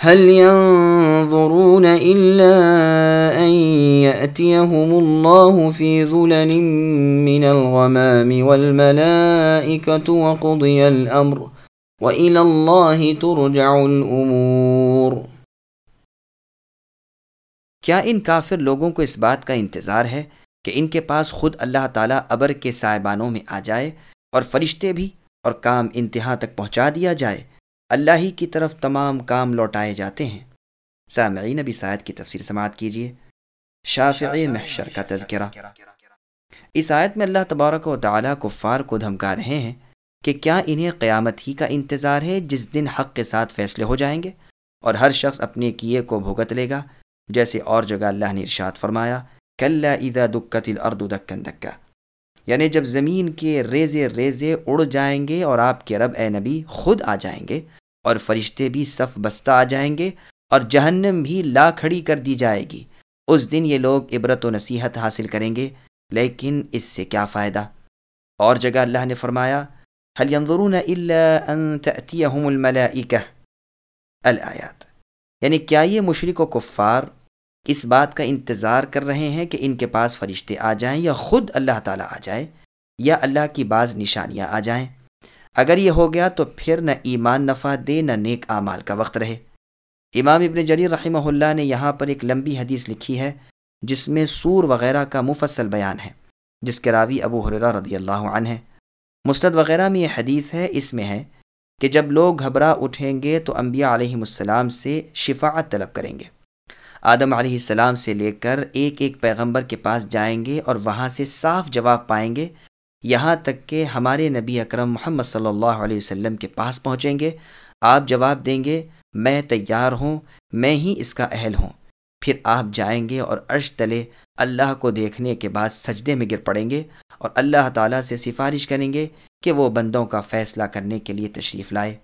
هل ينظرون إلا أن يأتيهم الله في ظلل من الغمام والملائكة وقضي الأمر وإلى الله ترجع الأمور۔ کیا ان کافر لوگوں کو اس بات کا انتظار ہے کہ ان کے پاس خود اللہ تعالیٰ ابر کے سائبانوں میں آ جائے اور فرشتے بھی اور کام انتہا تک پہنچا دیا جائے؟ اللہ ہی کی طرف تمام کام لوٹائے جاتے ہیں۔ سامعین، نبی سائد کی تفسیر سماعت کیجیے شافعی محشر کا تذکرہ۔ اس آیت میں اللہ تبارک و تعالیٰ کفار کو دھمکا رہے ہیں کہ کیا انہیں قیامت ہی کا انتظار ہے جس دن حق کے ساتھ فیصلے ہو جائیں گے اور ہر شخص اپنے کیے کو بھگت لے گا، جیسے اور جگہ اللہ نے ارشاد فرمایا کل ادا دکت الرد دکن دکا۔ یعنی جب زمین کے ریزے ریزے اڑ جائیں گے اور آپ کے رب، اے نبی، خود آ جائیں گے اور فرشتے بھی صف بستہ آ جائیں گے اور جہنم بھی لا کھڑی کر دی جائے گی۔ اس دن یہ لوگ عبرت و نصیحت حاصل کریں گے، لیکن اس سے کیا فائدہ؟ اور جگہ اللہ نے فرمایا حل ينظرون الا ان تأتيهم الملائکہ الآیات یعنی کیا یہ مشرق و کفار اس بات کا انتظار کر رہے ہیں کہ ان کے پاس فرشتے آ جائیں یا خود اللہ تعالیٰ آ جائے یا اللہ کی بعض نشانیاں آ جائیں؟ اگر یہ ہو گیا تو پھر نہ ایمان نفع دے، نہ نیک اعمال کا وقت رہے۔ امام ابن جریر رحمہ اللہ نے یہاں پر ایک لمبی حدیث لکھی ہے، جس میں سور وغیرہ کا مفصل بیان ہے، جس کے راوی ابو حرا رضی اللہ عنہ ہے مستد وغیرہ میں یہ حدیث ہے، اس میں ہے کہ جب لوگ گھبرا اٹھیں گے تو انبیاء علیہ السلام سے شفاعت طلب کریں گے۔ آدم علیہ السلام سے لے کر ایک ایک پیغمبر کے پاس جائیں گے اور وہاں سے صاف جواب پائیں گے یہاں تک کہ ہمارے نبی اکرم محمد صلی اللہ علیہ وسلم کے پاس پہنچیں گے، آپ جواب دیں گے، میں تیار ہوں، میں ہی اس کا اہل ہوں۔ پھر آپ جائیں گے اور عرش تلے اللہ کو دیکھنے کے بعد سجدے میں گر پڑیں گے اور اللہ تعالیٰ سے سفارش کریں گے کہ وہ بندوں کا فیصلہ کرنے کے لیے تشریف لائے۔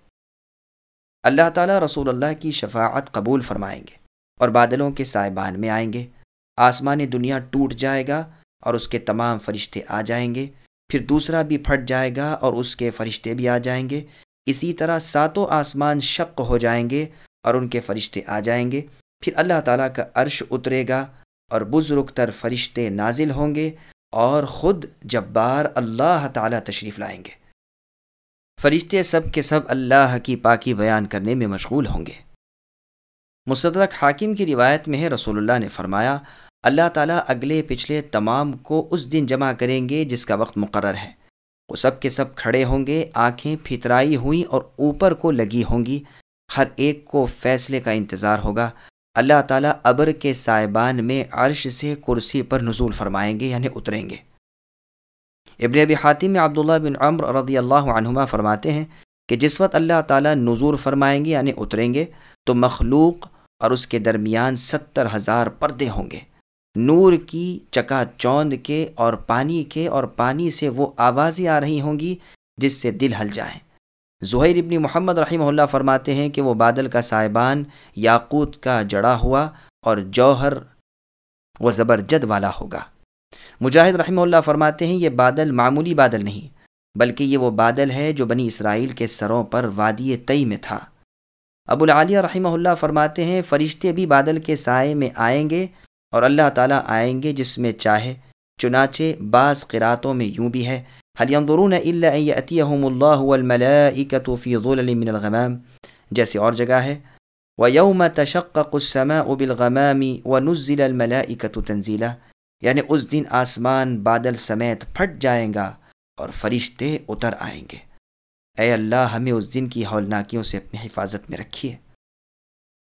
اللہ تعالیٰ رسول اللہ کی شفاعت قبول فرمائیں گے اور بادلوں کے سائبان میں آئیں گے۔ آسمان دنیا ٹوٹ جائے گا اور اس کے تمام فرشتے آ جائیں گے۔ پھر دوسرا بھی پھٹ جائے گا اور اس کے فرشتے بھی آ جائیں گے۔ اسی طرح ساتوں آسمان شق ہو جائیں گے اور ان کے فرشتے آ جائیں گے۔ پھر اللہ تعالیٰ کا عرش اترے گا اور بزرگ تر فرشتے نازل ہوں گے اور خود جبار اللہ تعالیٰ تشریف لائیں گے۔ فرشتے سب کے سب اللہ کی پاکی بیان کرنے میں مشغول ہوں گے۔ مصدرک حاکم کی روایت میں ہے، رسول اللہ نے فرمایا اللہ تعالیٰ اگلے پچھلے تمام کو اس دن جمع کریں گے جس کا وقت مقرر ہے۔ وہ سب کے سب کھڑے ہوں گے، آنکھیں پھترائی ہوئیں اور اوپر کو لگی ہوں گی۔ ہر ایک کو فیصلے کا انتظار ہوگا۔ اللہ تعالیٰ ابر کے سائبان میں عرش سے کرسی پر نزول فرمائیں گے یعنی اتریں گے۔ ابن ابی حاتم عبداللہ بن عمر رضی اللہ عنہما فرماتے ہیں کہ جس وقت اللہ تعالیٰ نزول فرمائیں گے یعنی اتریں گے، تو مخلوق اور اس کے درمیان ستر ہزار پردے ہوں گے۔ نور کی چکا چوند کے اور پانی کے اور پانی سے وہ آوازیں آ رہی ہوں گی جس سے دل ہل جائیں زہیر ابن محمد رحمہ اللہ فرماتے ہیں کہ وہ بادل کا صاحبان یاقوت کا جڑا ہوا اور جوہر و زبرجد والا ہوگا۔ مجاہد رحمہ اللہ فرماتے ہیں، یہ بادل معمولی بادل نہیں، بلکہ یہ وہ بادل ہے جو بنی اسرائیل کے سروں پر وادی تئی میں تھا۔ ابو العالیہ رحمہ اللہ فرماتے ہیں، فرشتے بھی بادل کے سائے میں آئیں گے اور اللہ تعالیٰ آئیں گے جس میں چاہے، چنانچہ بعض قراتوں میں یوں بھی ہے حل ينظرون الا ان ياتيهم الله والملائكه في ظلل من الغمام۔ جیسے اور جگہ ہے، ويوم تشقق السماء بالغمام ونزل الملائكه تنزيلا۔ یعنی اس دن آسمان بادل سمیت پھٹ جائیں گا اور فرشتے اتر آئیں گے۔ اے اللہ، ہمیں اس دن کی ہولناکیوں سے اپنی حفاظت میں رکھیے۔